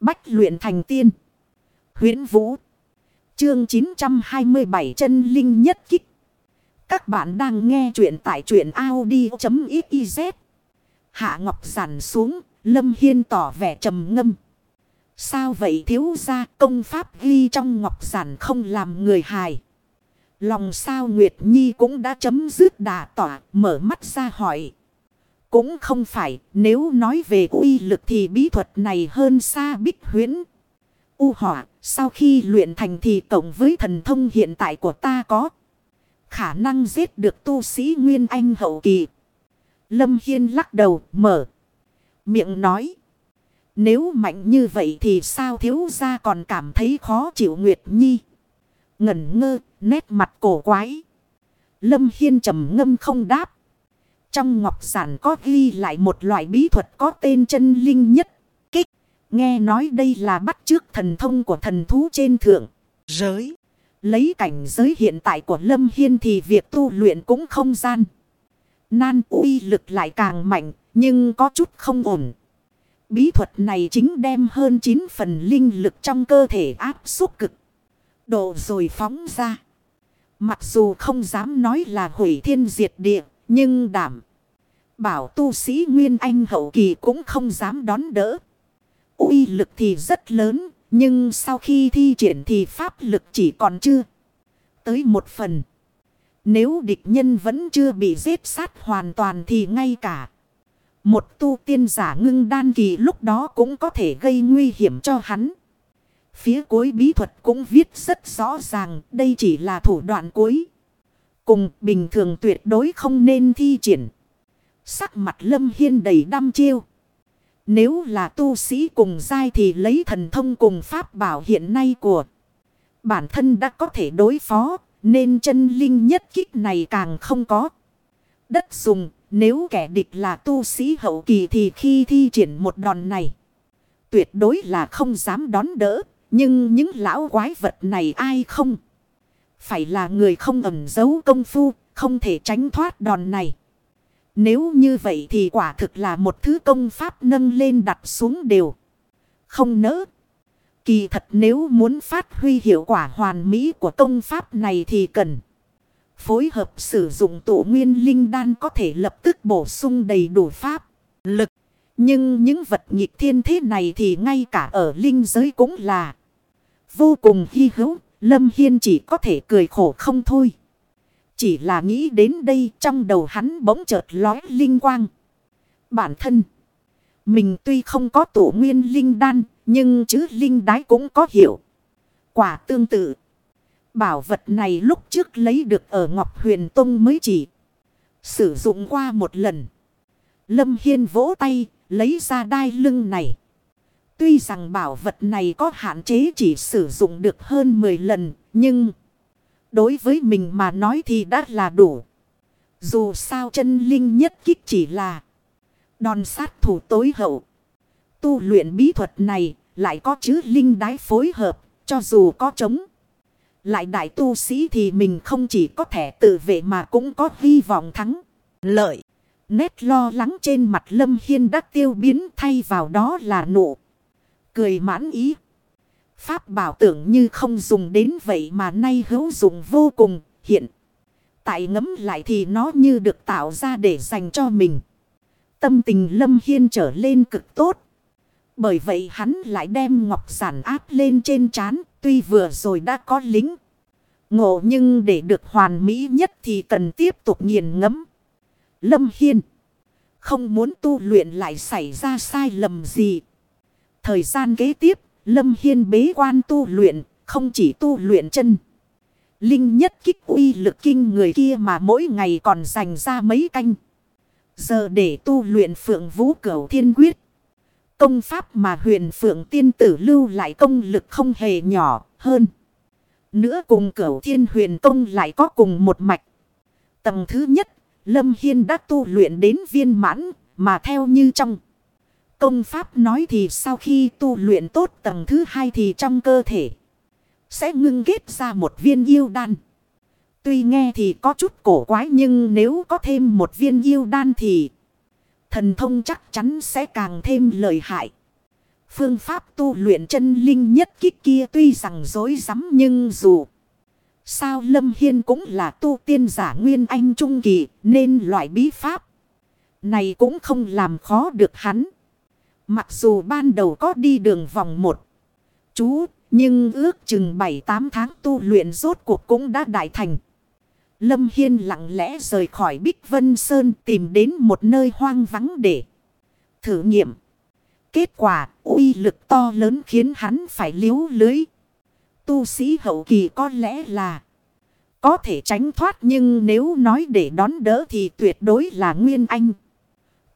Bách luyện thành tiên. huyễn Vũ. Chương 927 chân linh nhất kích. Các bạn đang nghe truyện tại truyện Audi.xyz. Hạ Ngọc giản xuống, Lâm Hiên tỏ vẻ trầm ngâm. Sao vậy thiếu ra công pháp ghi trong ngọc giản không làm người hài. Lòng sao Nguyệt Nhi cũng đã chấm dứt đà tỏa, mở mắt ra hỏi. Cũng không phải, nếu nói về uy lực thì bí thuật này hơn xa bích huyễn. U hỏa, sau khi luyện thành thì cộng với thần thông hiện tại của ta có khả năng giết được tu sĩ Nguyên Anh hậu kỳ. Lâm Hiên lắc đầu, mở miệng nói. Nếu mạnh như vậy thì sao thiếu gia còn cảm thấy khó chịu Nguyệt Nhi? Ngẩn ngơ, nét mặt cổ quái. Lâm Hiên trầm ngâm không đáp. Trong ngọc giản có ghi lại một loại bí thuật có tên chân linh nhất. Kích. Nghe nói đây là bắt trước thần thông của thần thú trên thượng. Giới. Lấy cảnh giới hiện tại của Lâm Hiên thì việc tu luyện cũng không gian. Nan uy lực lại càng mạnh. Nhưng có chút không ổn. Bí thuật này chính đem hơn 9 phần linh lực trong cơ thể áp suốt cực. Độ rồi phóng ra. Mặc dù không dám nói là hủy thiên diệt địa. Nhưng đảm. Bảo tu sĩ Nguyên Anh hậu kỳ cũng không dám đón đỡ. uy lực thì rất lớn. Nhưng sau khi thi triển thì pháp lực chỉ còn chưa. Tới một phần. Nếu địch nhân vẫn chưa bị giết sát hoàn toàn thì ngay cả. Một tu tiên giả ngưng đan kỳ lúc đó cũng có thể gây nguy hiểm cho hắn. Phía cuối bí thuật cũng viết rất rõ ràng, đây chỉ là thủ đoạn cuối. Cùng bình thường tuyệt đối không nên thi triển. Sắc mặt lâm hiên đầy đăm chiêu. Nếu là tu sĩ cùng giai thì lấy thần thông cùng pháp bảo hiện nay của bản thân đã có thể đối phó. Nên chân linh nhất kích này càng không có. Đất dùng, nếu kẻ địch là tu sĩ hậu kỳ thì khi thi triển một đòn này. Tuyệt đối là không dám đón đỡ. Nhưng những lão quái vật này ai không? Phải là người không ẩn giấu công phu. Không thể tránh thoát đòn này. Nếu như vậy thì quả thực là một thứ công pháp nâng lên đặt xuống đều. Không nỡ. Kỳ thật nếu muốn phát huy hiệu quả hoàn mỹ của công pháp này thì cần phối hợp sử dụng tụ nguyên linh đan có thể lập tức bổ sung đầy đủ pháp, lực. Nhưng những vật nghịch thiên thế này thì ngay cả ở linh giới cũng là vô cùng hy hữu. Lâm Hiên chỉ có thể cười khổ không thôi. Chỉ là nghĩ đến đây trong đầu hắn bỗng chợt lói linh quang. Bản thân. Mình tuy không có tổ nguyên linh đan. Nhưng chứ linh đái cũng có hiểu. Quả tương tự. Bảo vật này lúc trước lấy được ở Ngọc Huyền Tông mới chỉ. Sử dụng qua một lần. Lâm Hiên vỗ tay, lấy ra đai lưng này. Tuy rằng bảo vật này có hạn chế chỉ sử dụng được hơn 10 lần, nhưng đối với mình mà nói thì đã là đủ. Dù sao chân linh nhất kích chỉ là đòn sát thủ tối hậu. Tu luyện bí thuật này lại có chữ linh đái phối hợp, cho dù có chống. Lại đại tu sĩ thì mình không chỉ có thể tự vệ mà cũng có hy vọng thắng. Lợi. Nét lo lắng trên mặt Lâm Hiên đã tiêu biến thay vào đó là nụ. Cười mãn ý. Pháp bảo tưởng như không dùng đến vậy mà nay hữu dụng vô cùng, hiện. Tại ngấm lại thì nó như được tạo ra để dành cho mình. Tâm tình Lâm Hiên trở lên cực tốt. Bởi vậy hắn lại đem ngọc giản áp lên trên trán, Tuy vừa rồi đã có lính. Ngộ nhưng để được hoàn mỹ nhất thì cần tiếp tục nghiền ngẫm. Lâm Hiên. Không muốn tu luyện lại xảy ra sai lầm gì. Thời gian kế tiếp, Lâm Hiên bế quan tu luyện, không chỉ tu luyện chân. Linh nhất kích uy lực kinh người kia mà mỗi ngày còn dành ra mấy canh. Giờ để tu luyện phượng vũ cửu thiên quyết. Công pháp mà huyền phượng tiên tử lưu lại công lực không hề nhỏ hơn. Nữa cùng cửu thiên huyền công lại có cùng một mạch. Tầng thứ nhất, Lâm Hiên đã tu luyện đến viên mãn, mà theo như trong. Công pháp nói thì sau khi tu luyện tốt tầng thứ hai thì trong cơ thể sẽ ngưng kết ra một viên yêu đan. Tuy nghe thì có chút cổ quái nhưng nếu có thêm một viên yêu đan thì thần thông chắc chắn sẽ càng thêm lợi hại. Phương pháp tu luyện chân linh nhất kích kia tuy rằng dối rắm nhưng dù sao Lâm Hiên cũng là tu tiên giả nguyên anh trung kỳ nên loại bí pháp này cũng không làm khó được hắn. Mặc dù ban đầu có đi đường vòng một, chú, nhưng ước chừng 7-8 tháng tu luyện rốt cuộc cũng đã đại thành. Lâm Hiên lặng lẽ rời khỏi Bích Vân Sơn tìm đến một nơi hoang vắng để thử nghiệm. Kết quả, uy lực to lớn khiến hắn phải liếu lưới. Tu sĩ hậu kỳ có lẽ là có thể tránh thoát nhưng nếu nói để đón đỡ thì tuyệt đối là Nguyên Anh.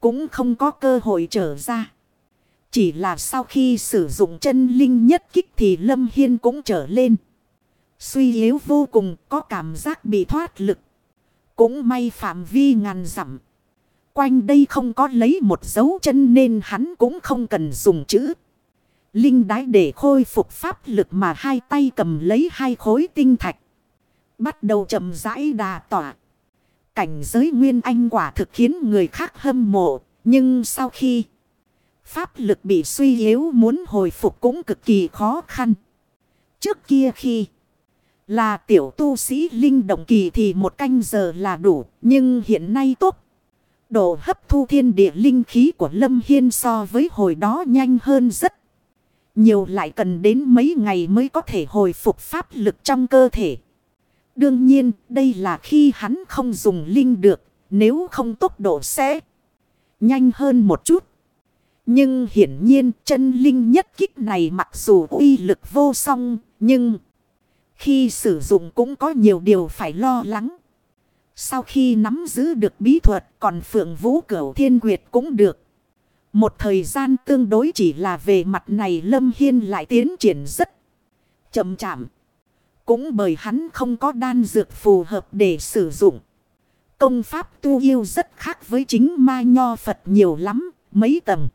Cũng không có cơ hội trở ra. Chỉ là sau khi sử dụng chân linh nhất kích thì Lâm Hiên cũng trở lên. Suy yếu vô cùng, có cảm giác bị thoát lực. Cũng may phạm vi ngàn dặm. Quanh đây không có lấy một dấu chân nên hắn cũng không cần dùng chữ. Linh đái để khôi phục pháp lực mà hai tay cầm lấy hai khối tinh thạch. Bắt đầu chậm rãi đà tỏa. Cảnh giới nguyên anh quả thực khiến người khác hâm mộ. Nhưng sau khi pháp lực bị suy yếu muốn hồi phục cũng cực kỳ khó khăn. Trước kia khi là tiểu tu sĩ linh động kỳ thì một canh giờ là đủ. Nhưng hiện nay tốt. Độ hấp thu thiên địa linh khí của Lâm Hiên so với hồi đó nhanh hơn rất nhiều, lại cần đến mấy ngày mới có thể hồi phục pháp lực trong cơ thể. Đương nhiên, đây là khi hắn không dùng linh được. Nếu không tốc độ sẽ nhanh hơn một chút. Nhưng hiển nhiên chân linh nhất kích này mặc dù uy lực vô song, nhưng khi sử dụng cũng có nhiều điều phải lo lắng. Sau khi nắm giữ được bí thuật còn phượng vũ cửu thiên quyệt cũng được. Một thời gian tương đối chỉ là về mặt này Lâm Hiên lại tiến triển rất chậm chạm. Cũng bởi hắn không có đan dược phù hợp để sử dụng. Công pháp tu yêu rất khác với chính ma nho Phật nhiều lắm, mấy tầng.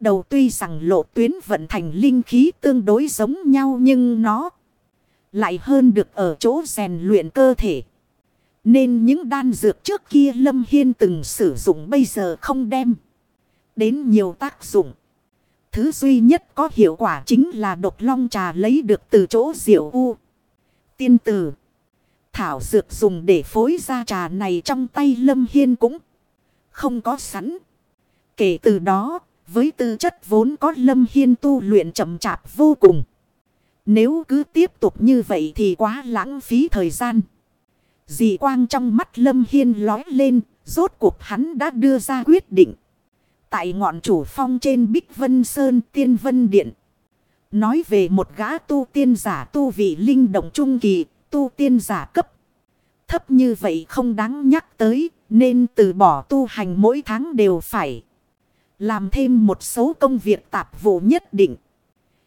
Đầu tuy rằng lộ tuyến vận thành linh khí tương đối giống nhau nhưng nó lại hơn được ở chỗ rèn luyện cơ thể. Nên những đan dược trước kia Lâm Hiên từng sử dụng bây giờ không đem đến nhiều tác dụng. Thứ duy nhất có hiệu quả chính là độc long trà lấy được từ chỗ diệu u. Tiên tử. Thảo dược dùng để phối ra trà này trong tay Lâm Hiên cũng không có sẵn. Kể từ đó, với tư chất vốn có Lâm Hiên tu luyện chậm chạp vô cùng. Nếu cứ tiếp tục như vậy thì quá lãng phí thời gian. Dị quang trong mắt Lâm Hiên lói lên, rốt cuộc hắn đã đưa ra quyết định. Tại ngọn chủ phong trên Bích Vân Sơn Tiên Vân Điện. Nói về một gã tu tiên giả tu vị linh động trung kỳ, tu tiên giả cấp. Thấp như vậy không đáng nhắc tới, nên từ bỏ tu hành mỗi tháng đều phải. Làm thêm một số công việc tạp vụ nhất định.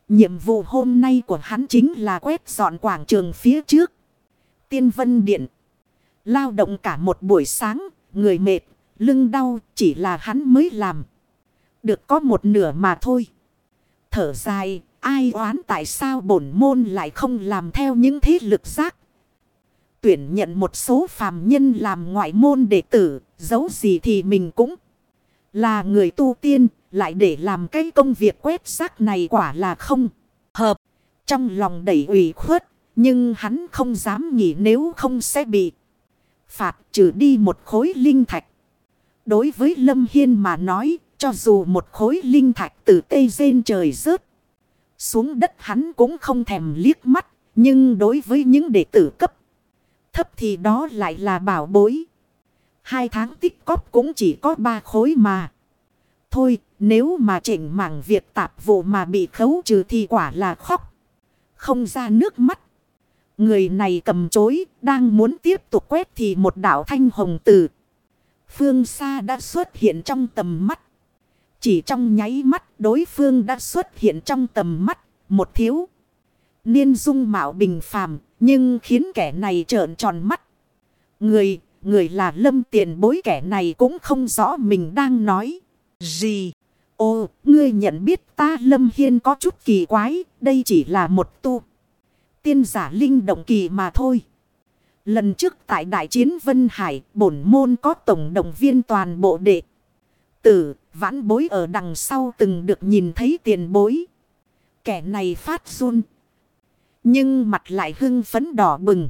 Nhiệm vụ hôm nay của hắn chính là quét dọn quảng trường phía trước. Tiên Vân Điện. Lao động cả một buổi sáng, người mệt, lưng đau chỉ là hắn mới làm. Được có một nửa mà thôi. Thở dài, ai oán tại sao bổn môn lại không làm theo những thế lực giác. Tuyển nhận một số phàm nhân làm ngoại môn đệ tử, giấu gì thì mình cũng là người tu tiên, lại để làm cái công việc quét xác này quả là không hợp. Trong lòng đầy ủy khuất, nhưng hắn không dám nghĩ nếu không sẽ bị phạt trừ đi một khối linh thạch. Đối với Lâm Hiên mà nói, cho dù một khối linh thạch từ tây rên trời rớt xuống đất hắn cũng không thèm liếc mắt, nhưng đối với những đệ tử cấp thấp thì đó lại là bảo bối. Hai tháng tích cóp cũng chỉ có ba khối mà. Thôi, nếu mà chỉnh mảng việc tạp vụ mà bị khấu trừ thì quả là khóc. Không ra nước mắt. Người này cầm chối, đang muốn tiếp tục quét thì một đảo thanh hồng từ. Phương xa đã xuất hiện trong tầm mắt. Chỉ trong nháy mắt đối phương đã xuất hiện trong tầm mắt, một thiếu. Niên dung mạo bình phàm, nhưng khiến kẻ này trợn tròn mắt. Người, người là lâm tiền bối kẻ này cũng không rõ mình đang nói. Gì? Ô, ngươi nhận biết ta lâm hiên có chút kỳ quái, đây chỉ là một tu. Tiên giả linh động kỳ mà thôi. Lần trước tại đại chiến Vân Hải, bổn môn có tổng động viên toàn bộ đệ tử, vãn bối ở đằng sau từng được nhìn thấy tiền bối. Kẻ này phát run. Nhưng mặt lại hưng phấn đỏ bừng.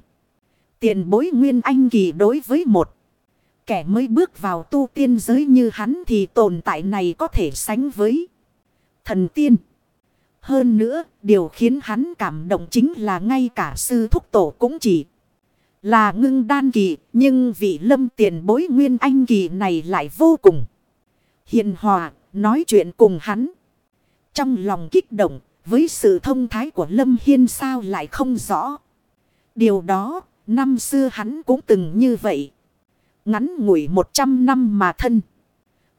Tiền bối nguyên anh kỳ đối với một. Kẻ mới bước vào tu tiên giới như hắn thì tồn tại này có thể sánh với thần tiên. Hơn nữa, điều khiến hắn cảm động chính là ngay cả sư thúc tổ cũng chỉ là ngưng đan kỳ. Nhưng vị lâm tiền bối nguyên anh kỳ này lại vô cùng hiền hòa, nói chuyện cùng hắn. Trong lòng kích động, với sự thông thái của Lâm Hiên sao lại không rõ. Điều đó, năm xưa hắn cũng từng như vậy. Ngắn ngủi một trăm năm mà thân.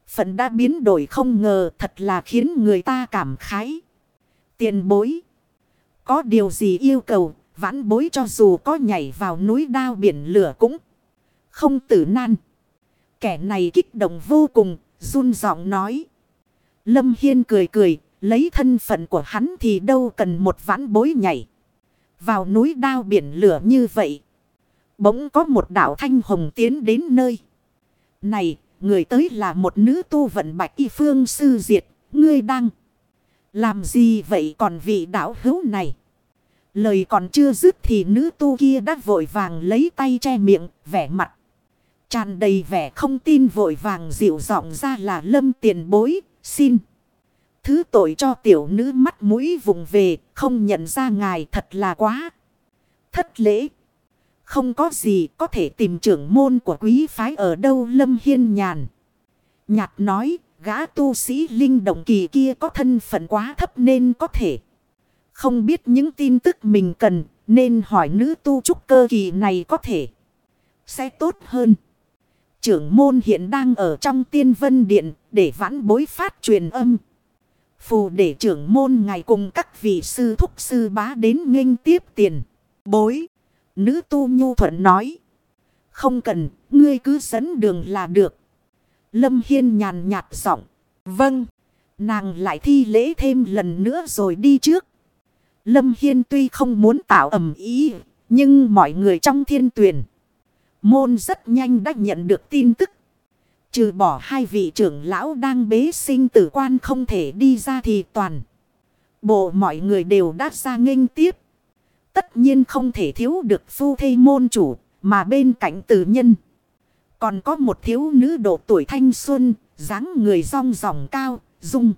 Phận đã biến đổi không ngờ thật là khiến người ta cảm khái. Tiền bối. Có điều gì yêu cầu, vãn bối cho dù có nhảy vào núi đao biển lửa cũng không tử nan. Kẻ này kích động vô cùng, run giọng nói. Lâm Hiên cười cười, lấy thân phận của hắn thì đâu cần một vãn bối nhảy. Vào núi đao biển lửa như vậy. Bỗng có một đảo thanh hồng tiến đến nơi. Này, người tới là một nữ tu vận bạch y phương sư diệt, ngươi đang làm gì vậy còn vị đảo hữu này? Lời còn chưa dứt thì nữ tu kia đã vội vàng lấy tay che miệng, vẻ mặt. Tràn đầy vẻ không tin vội vàng dịu giọng ra là lâm tiền bối, xin. Thứ tội cho tiểu nữ mắt mũi vùng về, không nhận ra ngài thật là quá. Thất lễ. Không có gì có thể tìm trưởng môn của quý phái ở đâu lâm hiên nhàn. Nhạt nói, gã tu sĩ linh động kỳ kia có thân phận quá thấp nên có thể. Không biết những tin tức mình cần, nên hỏi nữ tu trúc cơ kỳ này có thể. Sẽ tốt hơn. Trưởng môn hiện đang ở trong tiên vân điện để vãn bối phát truyền âm. Phù để trưởng môn ngày cùng các vị sư thúc sư bá đến nghênh tiếp tiền. Bối. Nữ tu nhu thuận nói. Không cần, ngươi cứ dẫn đường là được. Lâm Hiên nhàn nhạt giọng. Vâng. Nàng lại thi lễ thêm lần nữa rồi đi trước. Lâm Hiên tuy không muốn tạo ẩm ý. Nhưng mọi người trong thiên tuyển. Môn rất nhanh đã nhận được tin tức. Trừ bỏ hai vị trưởng lão đang bế sinh tử quan không thể đi ra thì toàn. Bộ mọi người đều đã ra nghênh tiếp. Tất nhiên không thể thiếu được phu thê môn chủ mà bên cạnh tử nhân. Còn có một thiếu nữ độ tuổi thanh xuân, dáng người rong ròng cao, dung.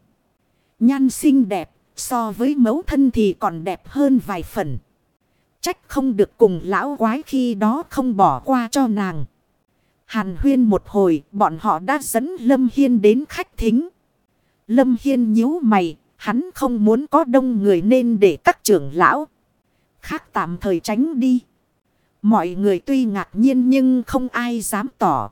Nhan xinh đẹp, so với mẫu thân thì còn đẹp hơn vài phần. Trách không được cùng lão quái khi đó không bỏ qua cho nàng. Hàn huyên một hồi, bọn họ đã dẫn Lâm Hiên đến khách thính. Lâm Hiên nhíu mày, hắn không muốn có đông người nên để các trưởng lão khác tạm thời tránh đi. Mọi người tuy ngạc nhiên nhưng không ai dám tỏ.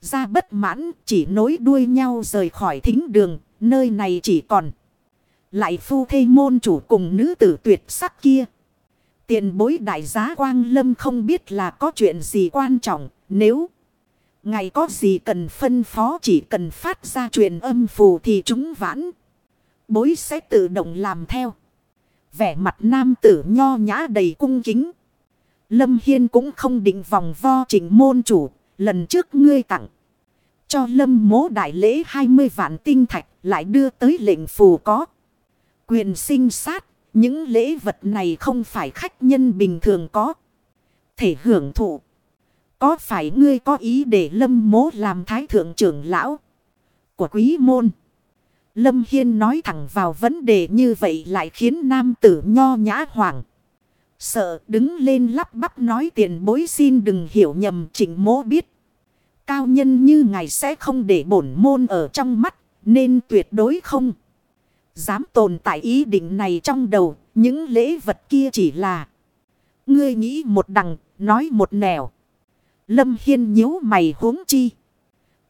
Ra bất mãn chỉ nối đuôi nhau rời khỏi thính đường, nơi này chỉ còn. Lại phu thê môn chủ cùng nữ tử tuyệt sắc kia. Tiền bối đại giá Quang Lâm không biết là có chuyện gì quan trọng. Nếu ngày có gì cần phân phó chỉ cần phát ra truyền âm phù thì chúng vãn. Bối sẽ tự động làm theo. Vẻ mặt nam tử nho nhã đầy cung kính. Lâm Hiên cũng không định vòng vo trình môn chủ. Lần trước ngươi tặng. Cho lâm mố đại lễ 20 vạn tinh thạch lại đưa tới lệnh phù có. Quyền sinh sát, những lễ vật này không phải khách nhân bình thường có. Thể hưởng thụ. Có phải ngươi có ý để lâm mố làm thái thượng trưởng lão của quý môn? Lâm Hiên nói thẳng vào vấn đề như vậy lại khiến nam tử nho nhã hoảng. Sợ đứng lên lắp bắp nói tiền bối xin đừng hiểu nhầm chỉnh mố biết. Cao nhân như ngài sẽ không để bổn môn ở trong mắt nên tuyệt đối không. Dám tồn tại ý định này trong đầu, những lễ vật kia chỉ là. Ngươi nghĩ một đằng, nói một nẻo. Lâm Hiên nhíu mày huống chi.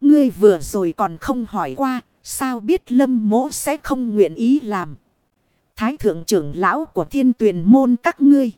Ngươi vừa rồi còn không hỏi qua, sao biết Lâm mỗ sẽ không nguyện ý làm. Thái thượng trưởng lão của thiên tuyển môn các ngươi.